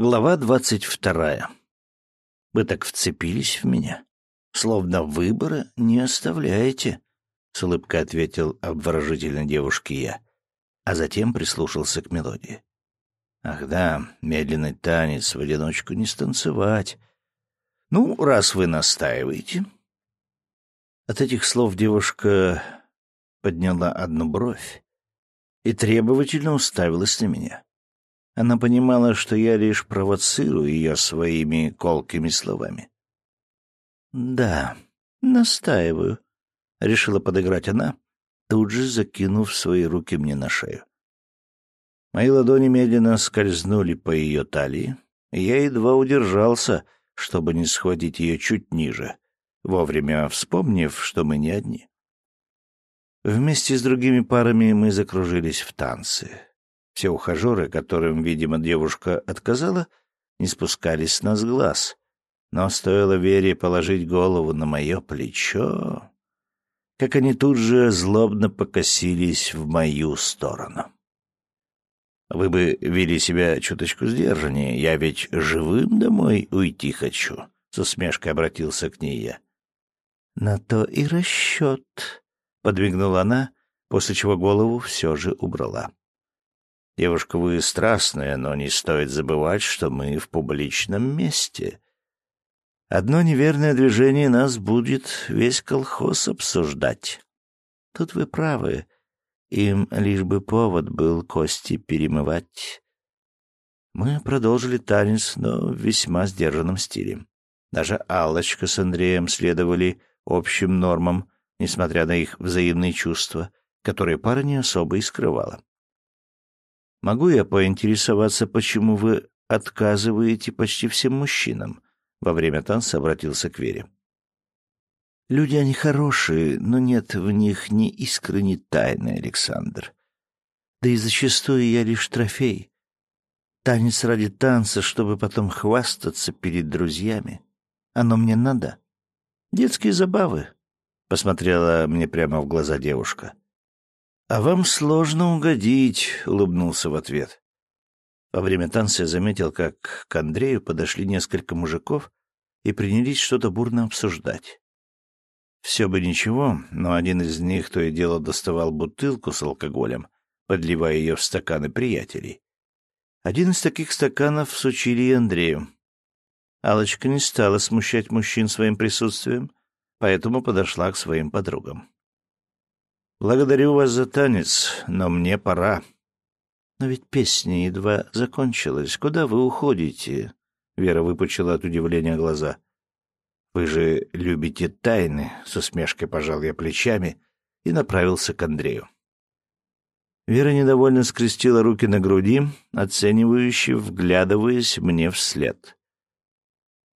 Глава двадцать вторая. Вы так вцепились в меня, словно выбора не оставляете, — с улыбкой ответил обворожительной девушке я, а затем прислушался к мелодии. Ах да, медленный танец в одиночку не станцевать. Ну, раз вы настаиваете. От этих слов девушка подняла одну бровь и требовательно уставилась на меня. Она понимала, что я лишь провоцирую ее своими колкими словами. «Да, настаиваю», — решила подыграть она, тут же закинув свои руки мне на шею. Мои ладони медленно скользнули по ее талии, и я едва удержался, чтобы не схватить ее чуть ниже, вовремя вспомнив, что мы не одни. Вместе с другими парами мы закружились в танцы. Все ухажеры, которым, видимо, девушка отказала, не спускались с нас глаз. Но стоило Вере положить голову на мое плечо, как они тут же злобно покосились в мою сторону. Вы бы вели себя чуточку сдержаннее, я ведь живым домой уйти хочу, — с усмешкой обратился к ней я. — На то и расчет, — подвигнула она, после чего голову все же убрала. Девушка, вы страстная, но не стоит забывать, что мы в публичном месте. Одно неверное движение нас будет весь колхоз обсуждать. Тут вы правы. Им лишь бы повод был кости перемывать. Мы продолжили танец, но в весьма сдержанном стиле. Даже Аллочка с Андреем следовали общим нормам, несмотря на их взаимные чувства, которые пара не особо и скрывала. Могу я поинтересоваться, почему вы отказываете почти всем мужчинам?» Во время танца обратился к Вере. «Люди они хорошие, но нет в них ни искры, ни тайны, Александр. Да и зачастую я лишь трофей. Танец ради танца, чтобы потом хвастаться перед друзьями. Оно мне надо. Детские забавы», — посмотрела мне прямо в глаза девушка. «А вам сложно угодить», — улыбнулся в ответ. Во время танца я заметил, как к Андрею подошли несколько мужиков и принялись что-то бурно обсуждать. Все бы ничего, но один из них то и дело доставал бутылку с алкоголем, подливая ее в стаканы приятелей. Один из таких стаканов всучили и Андрею. алочка не стала смущать мужчин своим присутствием, поэтому подошла к своим подругам. Благодарю вас за танец, но мне пора. Но ведь песня едва закончилась. Куда вы уходите? Вера выпучила от удивления глаза. Вы же любите тайны, с усмешкой пожал я плечами и направился к Андрею. Вера недовольно скрестила руки на груди, оценивающе вглядываясь мне вслед.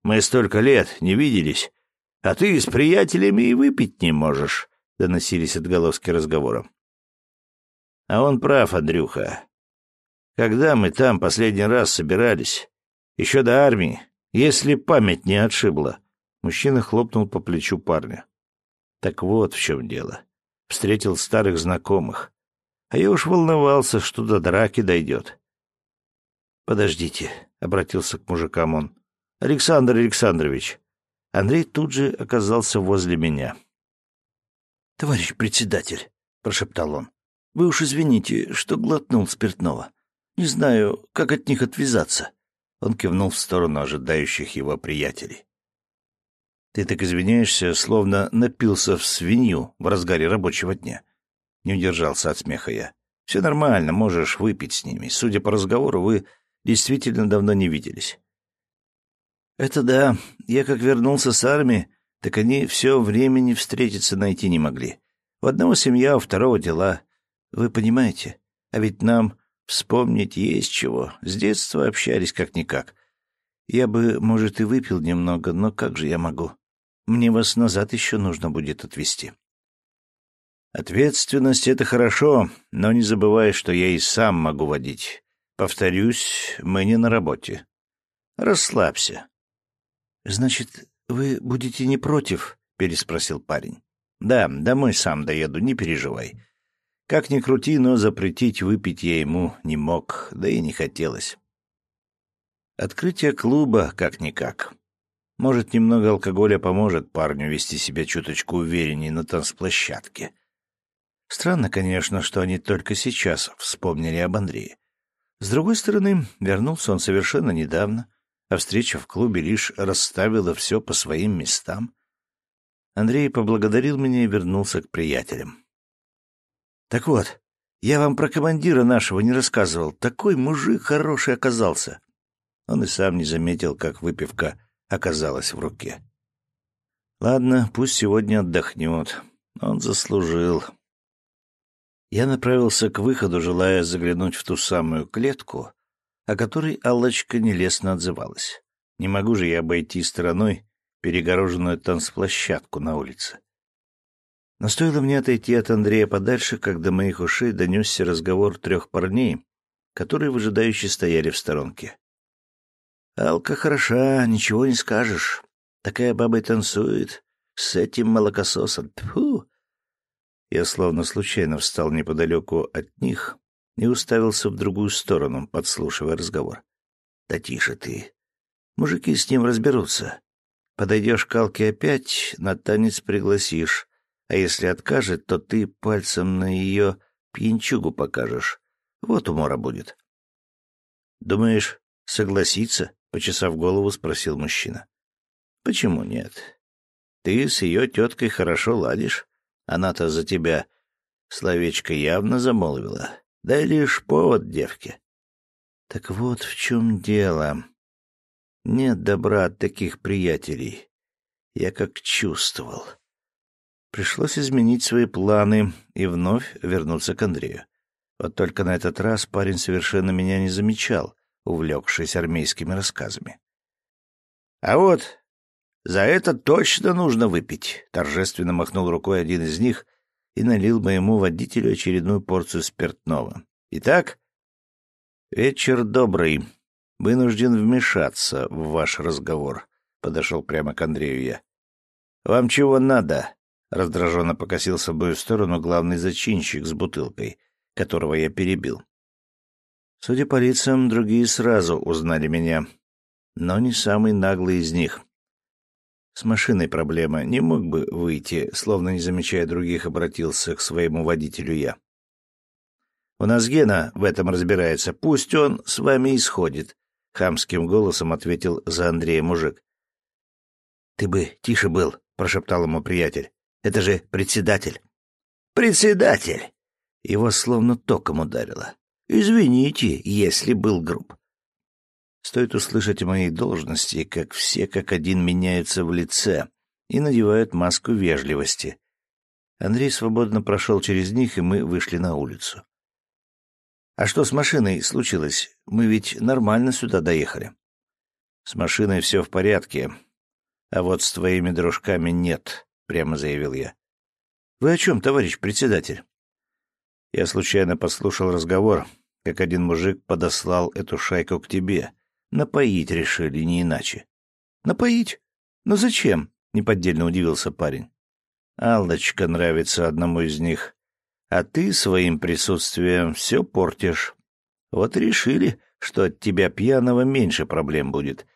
«Мы столько лет не виделись, а ты с приятелями и выпить не можешь. — доносились отголоски разговора. «А он прав, Андрюха. Когда мы там последний раз собирались? Еще до армии, если память не отшибла». Мужчина хлопнул по плечу парня. «Так вот в чем дело. Встретил старых знакомых. А я уж волновался, что до драки дойдет». «Подождите», — обратился к мужикам он. «Александр Александрович». Андрей тут же оказался возле меня. — Товарищ председатель, — прошептал он, — вы уж извините, что глотнул спиртного. Не знаю, как от них отвязаться. Он кивнул в сторону ожидающих его приятелей. — Ты так извиняешься, словно напился в свинью в разгаре рабочего дня. Не удержался от смеха я. — Все нормально, можешь выпить с ними. Судя по разговору, вы действительно давно не виделись. — Это да. Я как вернулся с армии, так они все времени встретиться найти не могли. У одного семья, у второго дела. Вы понимаете? А ведь нам вспомнить есть чего. С детства общались как-никак. Я бы, может, и выпил немного, но как же я могу? Мне вас назад еще нужно будет отвезти. Ответственность — это хорошо, но не забывай, что я и сам могу водить. Повторюсь, мы не на работе. Расслабься. Значит, «Вы будете не против?» — переспросил парень. «Да, домой сам доеду, не переживай. Как ни крути, но запретить выпить я ему не мог, да и не хотелось». Открытие клуба как-никак. Может, немного алкоголя поможет парню вести себя чуточку увереннее на танцплощадке. Странно, конечно, что они только сейчас вспомнили об Андрее. С другой стороны, вернулся он совершенно недавно, а встреча в клубе лишь расставила все по своим местам. Андрей поблагодарил меня и вернулся к приятелям. «Так вот, я вам про командира нашего не рассказывал. Такой мужик хороший оказался». Он и сам не заметил, как выпивка оказалась в руке. «Ладно, пусть сегодня отдохнет. Он заслужил». Я направился к выходу, желая заглянуть в ту самую клетку, о которой Аллочка нелестно отзывалась. Не могу же я обойти стороной перегороженную танцплощадку на улице. Но стоило мне отойти от Андрея подальше, как до моих ушей донесся разговор трех парней, которые выжидающе стояли в сторонке. «Алка хороша, ничего не скажешь. Такая баба и танцует. С этим молокососом. Тьфу!» Я словно случайно встал неподалеку от них и уставился в другую сторону, подслушивая разговор. «Да тише ты. Мужики с ним разберутся. Подойдешь к Алке опять, на танец пригласишь, а если откажет, то ты пальцем на ее пьянчугу покажешь. Вот умора будет». «Думаешь, согласится?» — почесав голову, спросил мужчина. «Почему нет? Ты с ее теткой хорошо ладишь. Она-то за тебя словечко явно замолвила. Дай лишь повод девке. Так вот в чем дело. Нет добра от таких приятелей. Я как чувствовал. Пришлось изменить свои планы и вновь вернуться к Андрею. Вот только на этот раз парень совершенно меня не замечал, увлекшись армейскими рассказами. «А вот за это точно нужно выпить», — торжественно махнул рукой один из них и налил моему водителю очередную порцию спиртного. «Итак, вечер добрый. Вынужден вмешаться в ваш разговор», — подошел прямо к Андрею я. «Вам чего надо?» — раздраженно покосился в мою сторону главный зачинщик с бутылкой, которого я перебил. Судя по лицам, другие сразу узнали меня, но не самый наглый из них. С машиной проблема. Не мог бы выйти, словно не замечая других, обратился к своему водителю я. У нас Гена в этом разбирается. Пусть он с вами исходит, хамским голосом ответил за Андрея мужик. Ты бы тише был, прошептал ему приятель. Это же председатель. Председатель. Его словно током ударило. Извините, если был груб. Стоит услышать о моей должности, как все как один меняются в лице и надевают маску вежливости. Андрей свободно прошел через них, и мы вышли на улицу. «А что с машиной случилось? Мы ведь нормально сюда доехали». «С машиной все в порядке, а вот с твоими дружками нет», — прямо заявил я. «Вы о чем, товарищ председатель?» Я случайно послушал разговор, как один мужик подослал эту шайку к тебе — Напоить решили, не иначе. Напоить? Но зачем? Неподдельно удивился парень. Аллочка нравится одному из них, а ты своим присутствием все портишь. Вот решили, что от тебя пьяного меньше проблем будет.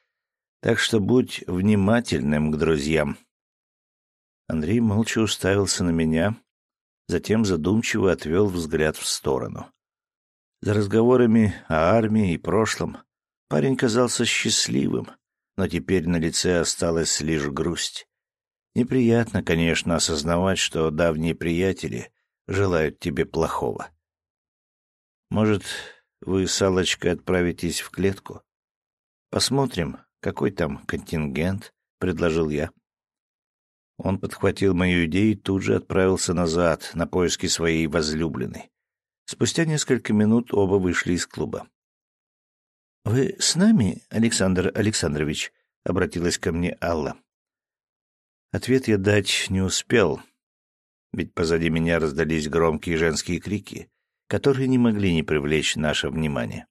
Так что будь внимательным к друзьям. Андрей молча уставился на меня, затем задумчиво отвел взгляд в сторону. За разговорами о армии и прошлом Парень казался счастливым, но теперь на лице осталась лишь грусть. Неприятно, конечно, осознавать, что давние приятели желают тебе плохого. Может, вы с Аллочкой отправитесь в клетку? Посмотрим, какой там контингент, — предложил я. Он подхватил мою идею и тут же отправился назад, на поиски своей возлюбленной. Спустя несколько минут оба вышли из клуба. «Вы с нами, Александр Александрович?» — обратилась ко мне Алла. Ответ я дать не успел, ведь позади меня раздались громкие женские крики, которые не могли не привлечь наше внимание.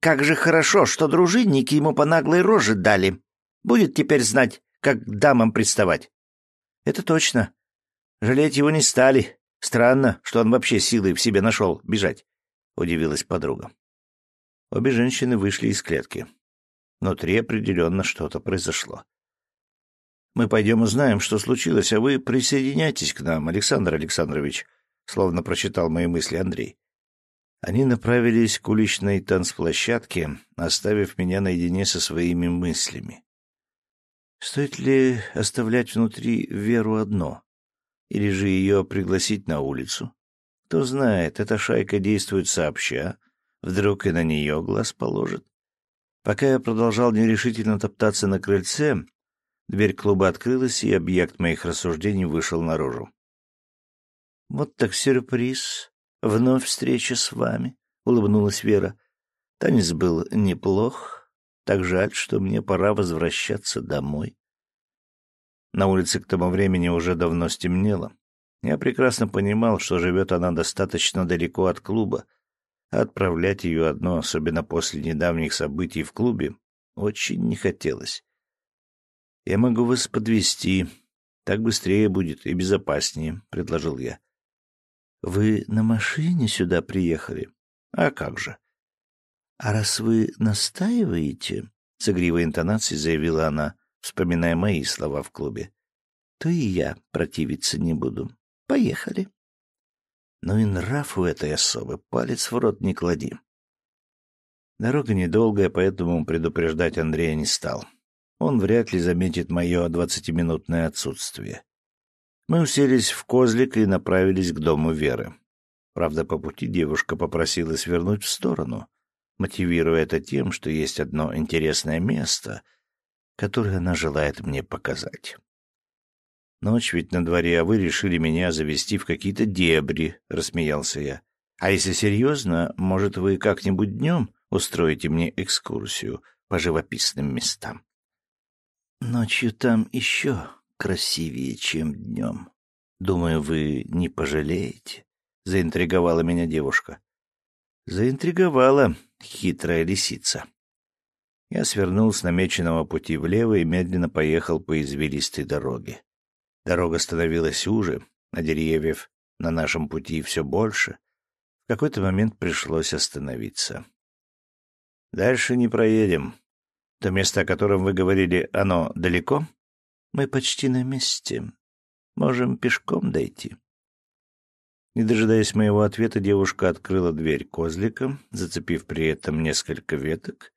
«Как же хорошо, что дружинники ему по наглой роже дали. Будет теперь знать, как к дамам приставать». «Это точно. Жалеть его не стали. Странно, что он вообще силой в себе нашел бежать», — удивилась подруга. Обе женщины вышли из клетки. Внутри определенно что-то произошло. «Мы пойдем узнаем, что случилось, а вы присоединяйтесь к нам, Александр Александрович», словно прочитал мои мысли Андрей. Они направились к уличной танцплощадке, оставив меня наедине со своими мыслями. Стоит ли оставлять внутри Веру одно? Или же ее пригласить на улицу? Кто знает, эта шайка действует сообща, вдруг и на нее глаз положит. Пока я продолжал нерешительно топтаться на крыльце, дверь клуба открылась, и объект моих рассуждений вышел наружу. «Вот так сюрприз. Вновь встреча с вами», — улыбнулась Вера. Танец был неплох. Так жаль, что мне пора возвращаться домой. На улице к тому времени уже давно стемнело. Я прекрасно понимал, что живет она достаточно далеко от клуба, отправлять ее одно, особенно после недавних событий в клубе, очень не хотелось. «Я могу вас подвести, Так быстрее будет и безопаснее», — предложил я. Вы на машине сюда приехали? А как же? А раз вы настаиваете, с игривой интонацией заявила она, вспоминая мои слова в клубе, то и я противиться не буду. Поехали. Ну и нрав у этой особы, палец в рот не клади. Дорога недолгая, поэтому предупреждать Андрея не стал. Он вряд ли заметит мое двадцатиминутное отсутствие. Мы уселись в козлик и направились к дому Веры. Правда, по пути девушка попросила свернуть в сторону, мотивируя это тем, что есть одно интересное место, которое она желает мне показать. «Ночь ведь на дворе, а вы решили меня завести в какие-то дебри», — рассмеялся я. «А если серьезно, может, вы как-нибудь днем устроите мне экскурсию по живописным местам?» «Ночью там еще красивее, чем днем. Думаю, вы не пожалеете. Заинтриговала меня девушка. Заинтриговала хитрая лисица. Я свернул с намеченного пути влево и медленно поехал по извилистой дороге. Дорога становилась уже, а деревьев на нашем пути все больше. В какой-то момент пришлось остановиться. «Дальше не проедем. То место, о котором вы говорили, оно далеко?» Мы почти на месте. Можем пешком дойти. Не дожидаясь моего ответа, девушка открыла дверь козлика, зацепив при этом несколько веток,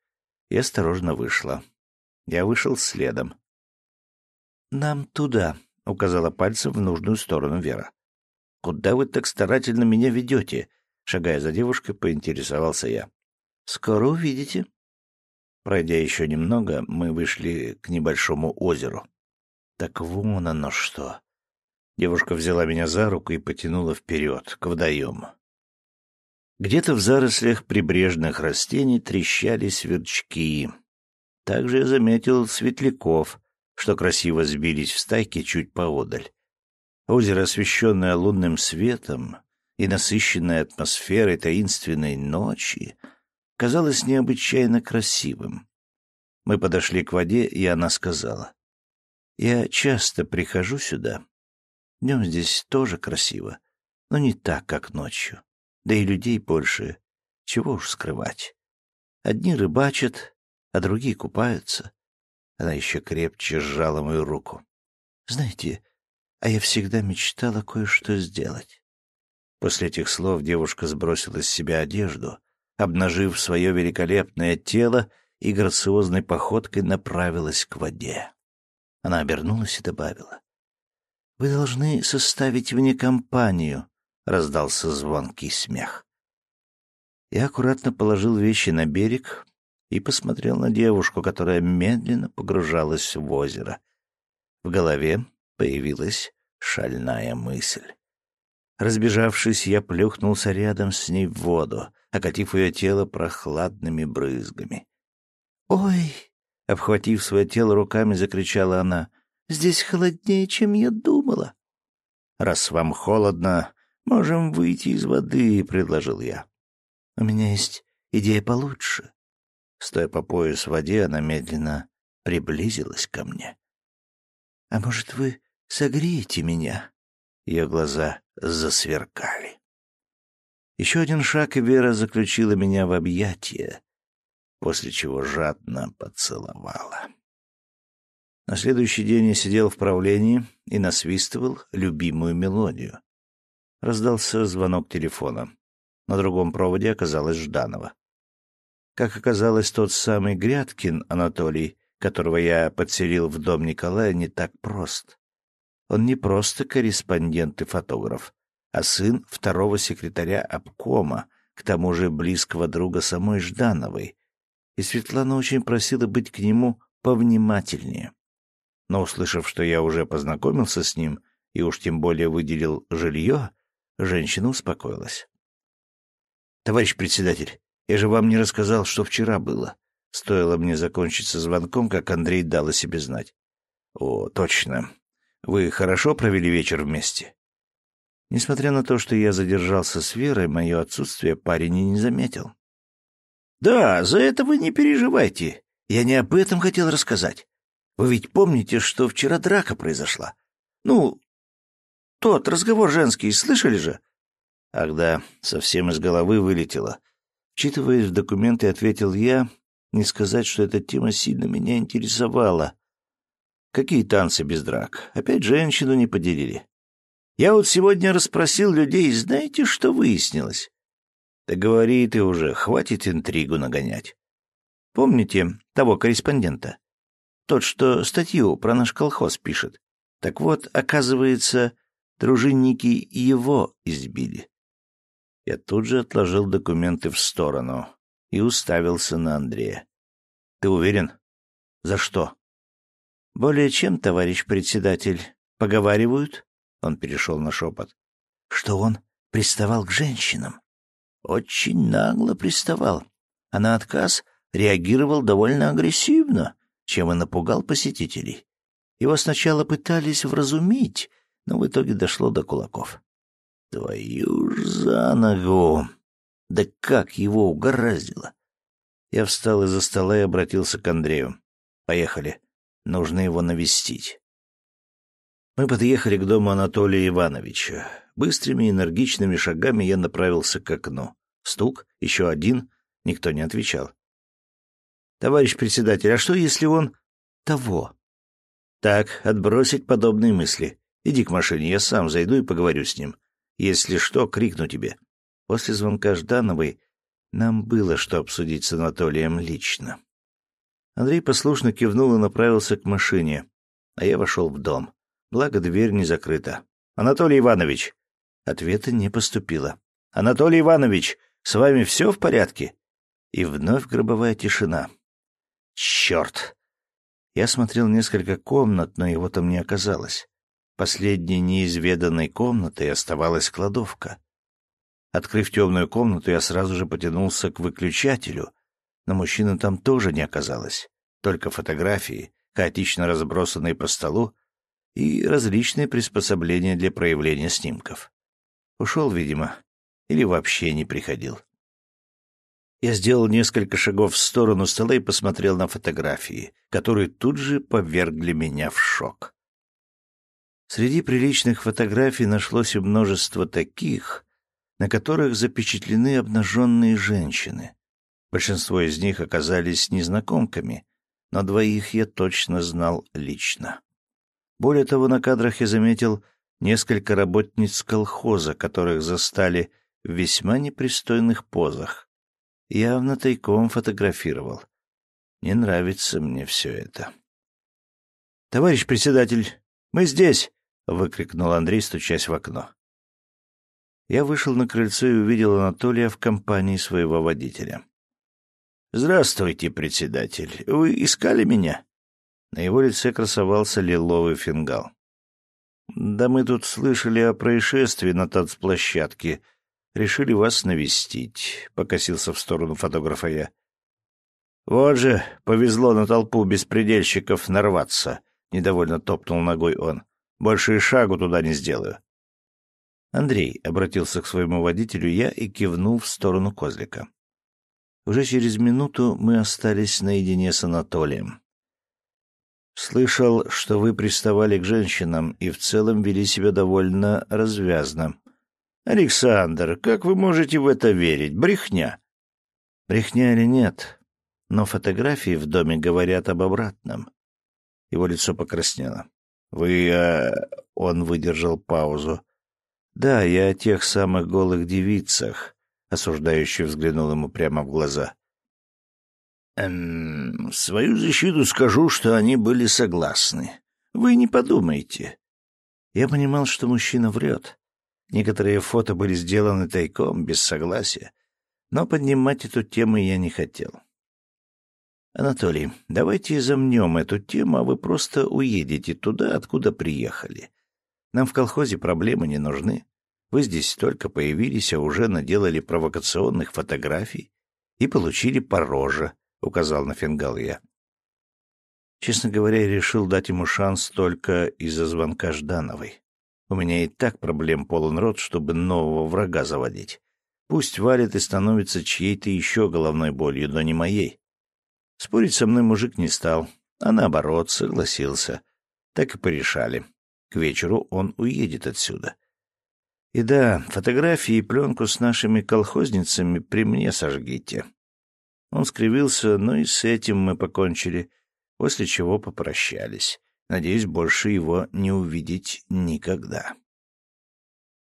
и осторожно вышла. Я вышел следом. «Нам туда», — указала пальцем в нужную сторону Вера. «Куда вы так старательно меня ведете?» — шагая за девушкой, поинтересовался я. «Скоро увидите». Пройдя еще немного, мы вышли к небольшому озеру. Так вон оно что. Девушка взяла меня за руку и потянула вперед, к водоему. Где-то в зарослях прибрежных растений трещали сверчки. Также я заметил светляков, что красиво сбились в стайки чуть поодаль. Озеро, освещенное лунным светом и насыщенное атмосферой таинственной ночи, казалось необычайно красивым. Мы подошли к воде, и она сказала. Я часто прихожу сюда. Днем здесь тоже красиво, но не так, как ночью. Да и людей больше. Чего уж скрывать. Одни рыбачат, а другие купаются. Она еще крепче сжала мою руку. Знаете, а я всегда мечтала кое-что сделать. После этих слов девушка сбросила с себя одежду, обнажив свое великолепное тело и грациозной походкой направилась к воде. Она обернулась и добавила. «Вы должны составить мне компанию», — раздался звонкий смех. Я аккуратно положил вещи на берег и посмотрел на девушку, которая медленно погружалась в озеро. В голове появилась шальная мысль. Разбежавшись, я плюхнулся рядом с ней в воду, окатив ее тело прохладными брызгами. «Ой!» Обхватив свое тело руками, закричала она. «Здесь холоднее, чем я думала». «Раз вам холодно, можем выйти из воды», — предложил я. «У меня есть идея получше». Стоя по пояс в воде, она медленно приблизилась ко мне. «А может, вы согреете меня?» Ее глаза засверкали. Еще один шаг, и Вера заключила меня в объятия, после чего жадно поцеловала. На следующий день я сидел в правлении и насвистывал любимую мелодию. Раздался звонок телефона. На другом проводе оказалась Жданова. Как оказалось, тот самый Грядкин Анатолий, которого я подселил в дом Николая, не так прост. Он не просто корреспондент и фотограф, а сын второго секретаря обкома, к тому же близкого друга самой Ждановой. И Светлана очень просила быть к нему повнимательнее. Но, услышав, что я уже познакомился с ним и уж тем более выделил жилье, женщина успокоилась. «Товарищ председатель, я же вам не рассказал, что вчера было». Стоило мне закончить со звонком, как Андрей дал о себе знать. «О, точно. Вы хорошо провели вечер вместе?» Несмотря на то, что я задержался с Верой, мое отсутствие парень и не заметил. «Да, за это вы не переживайте. Я не об этом хотел рассказать. Вы ведь помните, что вчера драка произошла? Ну, тот разговор женский, слышали же? Ах да, совсем из головы вылетело. Вчитываясь в документы, ответил я, не сказать, что эта тема сильно меня интересовала. Какие танцы без драк? Опять женщину не поделили. Я вот сегодня расспросил людей, знаете, что выяснилось? Да говори ты уже, хватит интригу нагонять. Помните того корреспондента? Тот, что статью про наш колхоз пишет. Так вот, оказывается, дружинники его избили. Я тут же отложил документы в сторону и уставился на Андрея. «Ты уверен? За что?» «Более чем, товарищ председатель. Поговаривают?» Он перешел на шепот. «Что он приставал к женщинам?» «Очень нагло приставал. А на отказ реагировал довольно агрессивно чем и напугал посетителей. Его сначала пытались вразумить, но в итоге дошло до кулаков. Твою ж за ногу! Да как его угораздило! Я встал из-за стола и обратился к Андрею. Поехали. Нужно его навестить. Мы подъехали к дому Анатолия Ивановича. Быстрыми энергичными шагами я направился к окну. Стук, еще один, никто не отвечал. Товарищ председатель, а что, если он того? Так, отбросить подобные мысли. Иди к машине, я сам зайду и поговорю с ним. Если что, крикну тебе. После звонка Ждановой нам было что обсудить с Анатолием лично. Андрей послушно кивнул и направился к машине, а я вошел в дом. Благо, дверь не закрыта. «Анатолий Иванович!» Ответа не поступило. «Анатолий Иванович, с вами все в порядке?» И вновь гробовая тишина. Черт! Я смотрел несколько комнат, но его там не оказалось. Последней неизведанной комнатой оставалась кладовка. Открыв темную комнату, я сразу же потянулся к выключателю, но мужчины там тоже не оказалось. Только фотографии, хаотично разбросанные по столу, и различные приспособления для проявления снимков. Ушел, видимо, или вообще не приходил. Я сделал несколько шагов в сторону стола и посмотрел на фотографии, которые тут же повергли меня в шок. Среди приличных фотографий нашлось и множество таких, на которых запечатлены обнаженные женщины. Большинство из них оказались незнакомками, но двоих я точно знал лично. Более того, на кадрах я заметил несколько работниц колхоза, которых застали в весьма непристойных позах явно тайком фотографировал. Не нравится мне все это. «Товарищ председатель, мы здесь!» — выкрикнул Андрей, стучась в окно. Я вышел на крыльцо и увидел Анатолия в компании своего водителя. «Здравствуйте, председатель. Вы искали меня?» На его лице красовался лиловый фингал. «Да мы тут слышали о происшествии на танцплощадке решили вас навестить», — покосился в сторону фотографа я. «Вот же, повезло на толпу беспредельщиков нарваться», — недовольно топнул ногой он. «Больше и шагу туда не сделаю». Андрей обратился к своему водителю я и кивнул в сторону козлика. Уже через минуту мы остались наедине с Анатолием. «Слышал, что вы приставали к женщинам и в целом вели себя довольно развязно», «Александр, как вы можете в это верить? Брехня!» «Брехня или нет? Но фотографии в доме говорят об обратном. Его лицо покраснело. «Вы...» э... Он выдержал паузу. «Да, я о тех самых голых девицах», — осуждающий взглянул ему прямо в глаза. «Эм, свою защиту скажу, что они были согласны. Вы не подумайте». Я понимал, что мужчина врет. Некоторые фото были сделаны тайком, без согласия. Но поднимать эту тему я не хотел. «Анатолий, давайте замнем эту тему, а вы просто уедете туда, откуда приехали. Нам в колхозе проблемы не нужны. Вы здесь только появились, а уже наделали провокационных фотографий и получили по роже», — указал на фингал я. Честно говоря, я решил дать ему шанс только из-за звонка Ждановой. У меня и так проблем полон рот, чтобы нового врага заводить. Пусть валит и становится чьей-то еще головной болью, но не моей. Спорить со мной мужик не стал, а наоборот согласился. Так и порешали. К вечеру он уедет отсюда. И да, фотографии и пленку с нашими колхозницами при мне сожгите. Он скривился, но и с этим мы покончили, после чего попрощались. Надеюсь, больше его не увидеть никогда.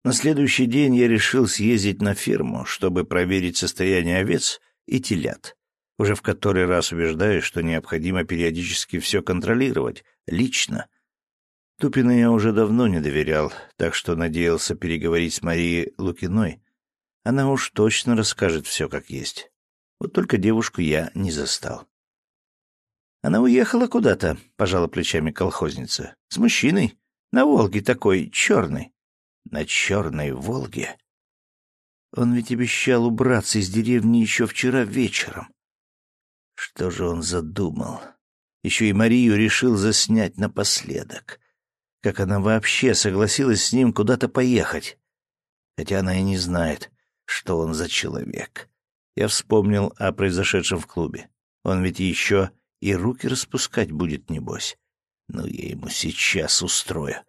На следующий день я решил съездить на ферму, чтобы проверить состояние овец и телят. Уже в который раз убеждаюсь, что необходимо периодически все контролировать, лично. Тупину я уже давно не доверял, так что надеялся переговорить с Марией Лукиной. Она уж точно расскажет все как есть. Вот только девушку я не застал. «Она уехала куда-то», — пожала плечами колхозница. «С мужчиной. На Волге такой, черный». «На черной Волге?» Он ведь обещал убраться из деревни еще вчера вечером. Что же он задумал? Еще и Марию решил заснять напоследок. Как она вообще согласилась с ним куда-то поехать? Хотя она и не знает, что он за человек. Я вспомнил о произошедшем в клубе. Он ведь еще и руки распускать будет, небось. Ну, я ему сейчас устрою.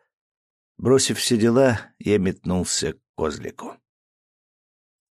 Бросив все дела, я метнулся к козлику.